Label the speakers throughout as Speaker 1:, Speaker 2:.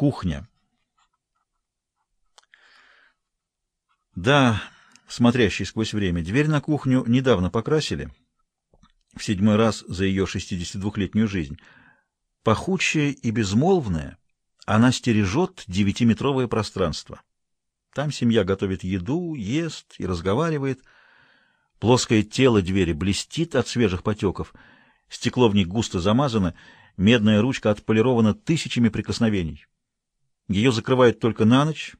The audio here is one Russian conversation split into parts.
Speaker 1: Кухня. Да, смотрящий сквозь время, дверь на кухню недавно покрасили, в седьмой раз за ее 62-летнюю жизнь. Пахучая и безмолвная, она стережет девятиметровое пространство. Там семья готовит еду, ест и разговаривает. Плоское тело двери блестит от свежих потеков, стекло в них густо замазано, медная ручка отполирована тысячами прикосновений. Ее закрывают только на ночь,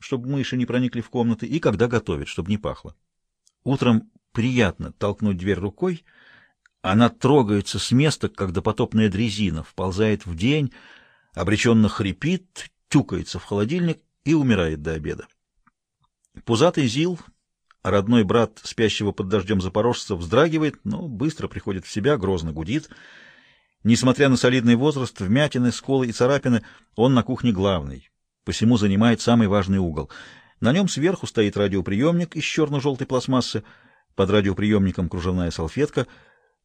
Speaker 1: чтобы мыши не проникли в комнаты, и когда готовят, чтобы не пахло. Утром приятно толкнуть дверь рукой, она трогается с места, как допотопная дрезина, вползает в день, обреченно хрипит, тюкается в холодильник и умирает до обеда. Пузатый Зил, родной брат спящего под дождем запорожца, вздрагивает, но быстро приходит в себя, грозно гудит. Несмотря на солидный возраст, вмятины, сколы и царапины, он на кухне главный посему занимает самый важный угол. На нем сверху стоит радиоприемник из черно-желтой пластмассы, под радиоприемником кружевная салфетка.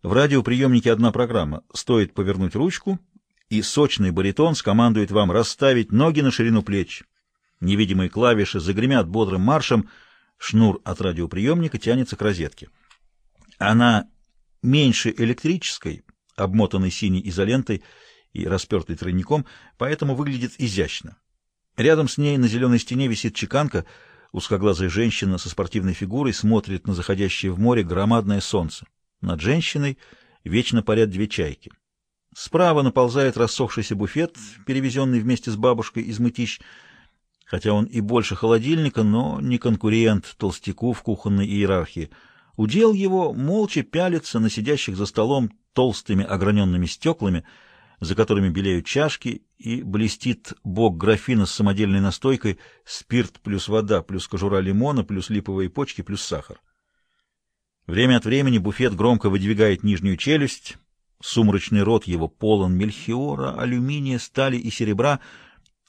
Speaker 1: В радиоприемнике одна программа. Стоит повернуть ручку, и сочный баритон скомандует вам расставить ноги на ширину плеч. Невидимые клавиши загремят бодрым маршем, шнур от радиоприемника тянется к розетке. Она меньше электрической, обмотанной синей изолентой и распертой тройником, поэтому выглядит изящно. Рядом с ней на зеленой стене висит чеканка. Узкоглазая женщина со спортивной фигурой смотрит на заходящее в море громадное солнце. Над женщиной вечно парят две чайки. Справа наползает рассохшийся буфет, перевезенный вместе с бабушкой из мытищ. Хотя он и больше холодильника, но не конкурент толстяку в кухонной иерархии. Удел его молча пялится на сидящих за столом толстыми ограненными стеклами — за которыми белеют чашки, и блестит бок графина с самодельной настойкой, спирт плюс вода, плюс кожура лимона, плюс липовые почки, плюс сахар. Время от времени буфет громко выдвигает нижнюю челюсть, сумрачный рот его полон мельхиора, алюминия, стали и серебра,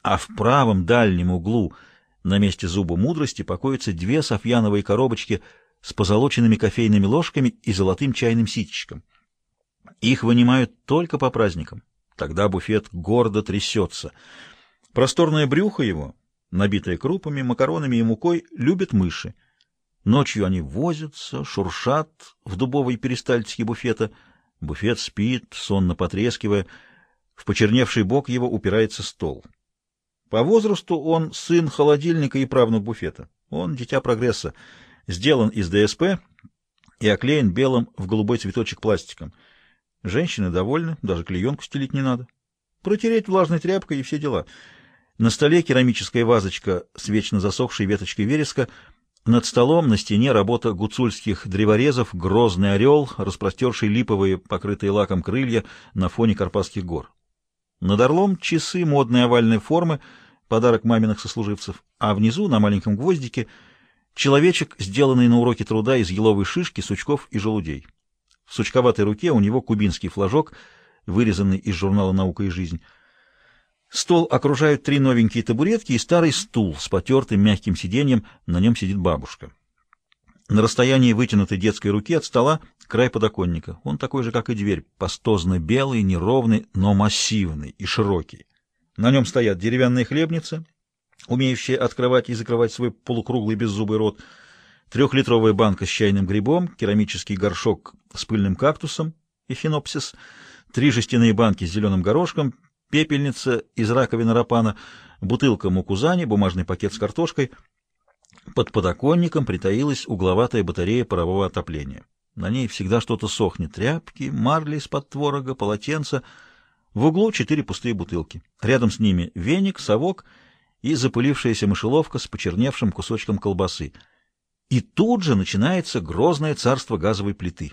Speaker 1: а в правом дальнем углу на месте зуба мудрости покоятся две софьяновые коробочки с позолоченными кофейными ложками и золотым чайным ситечком. Их вынимают только по праздникам. Тогда буфет гордо трясется. Просторное брюхо его, набитое крупами, макаронами и мукой, любят мыши. Ночью они возятся, шуршат в дубовой перистальтике буфета. Буфет спит, сонно потрескивая. В почерневший бок его упирается стол. По возрасту он сын холодильника и правнук буфета. Он дитя прогресса, сделан из ДСП и оклеен белым в голубой цветочек пластиком — Женщины довольны, даже клеенку стелить не надо. Протереть влажной тряпкой и все дела. На столе керамическая вазочка с вечно засохшей веточкой вереска. Над столом на стене работа гуцульских древорезов, грозный орел, распростерший липовые, покрытые лаком крылья на фоне Карпатских гор. Над орлом часы модной овальной формы, подарок маминых сослуживцев, а внизу, на маленьком гвоздике, человечек, сделанный на уроке труда из еловой шишки, сучков и желудей. В сучковатой руке у него кубинский флажок, вырезанный из журнала «Наука и жизнь». Стол окружают три новенькие табуретки и старый стул с потертым мягким сиденьем, на нем сидит бабушка. На расстоянии вытянутой детской руки от стола край подоконника. Он такой же, как и дверь, пастозно белый, неровный, но массивный и широкий. На нем стоят деревянные хлебницы, умеющие открывать и закрывать свой полукруглый беззубый рот, трехлитровая банка с чайным грибом, керамический горшок с пыльным кактусом, эхинопсис, три жестяные банки с зеленым горошком, пепельница из раковины рапана, бутылка мукузани, бумажный пакет с картошкой. Под подоконником притаилась угловатая батарея парового отопления. На ней всегда что-то сохнет. Тряпки, марли из-под творога, полотенца. В углу четыре пустые бутылки. Рядом с ними веник, совок и запылившаяся мышеловка с почерневшим кусочком колбасы. И тут же начинается грозное царство газовой плиты.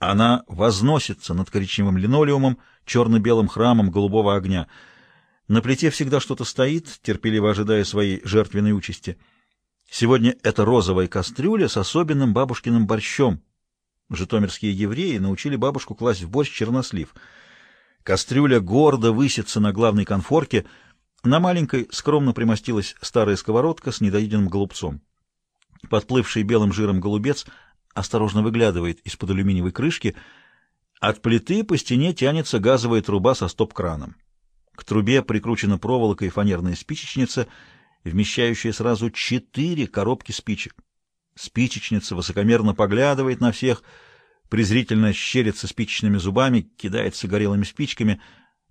Speaker 1: Она возносится над коричневым линолеумом, черно-белым храмом голубого огня. На плите всегда что-то стоит, терпеливо ожидая своей жертвенной участи. Сегодня это розовая кастрюля с особенным бабушкиным борщом. Житомирские евреи научили бабушку класть в борщ чернослив. Кастрюля гордо высится на главной конфорке. На маленькой скромно примостилась старая сковородка с недоеденным голубцом. Подплывший белым жиром голубец — осторожно выглядывает из-под алюминиевой крышки. От плиты по стене тянется газовая труба со стоп-краном. К трубе прикручена проволока и фанерная спичечница, вмещающая сразу четыре коробки спичек. Спичечница высокомерно поглядывает на всех, презрительно щерится спичечными зубами, кидается горелыми спичками,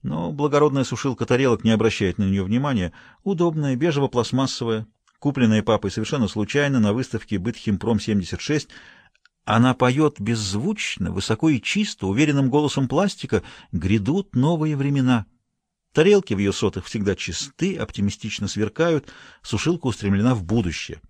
Speaker 1: но благородная сушилка тарелок не обращает на нее внимания. Удобная, бежево-пластмассовая, купленная папой совершенно случайно на выставке «Бытхимпром-76», она поет беззвучно, высоко и чисто, уверенным голосом пластика «Грядут новые времена». Тарелки в ее сотах всегда чисты, оптимистично сверкают, сушилка устремлена в будущее.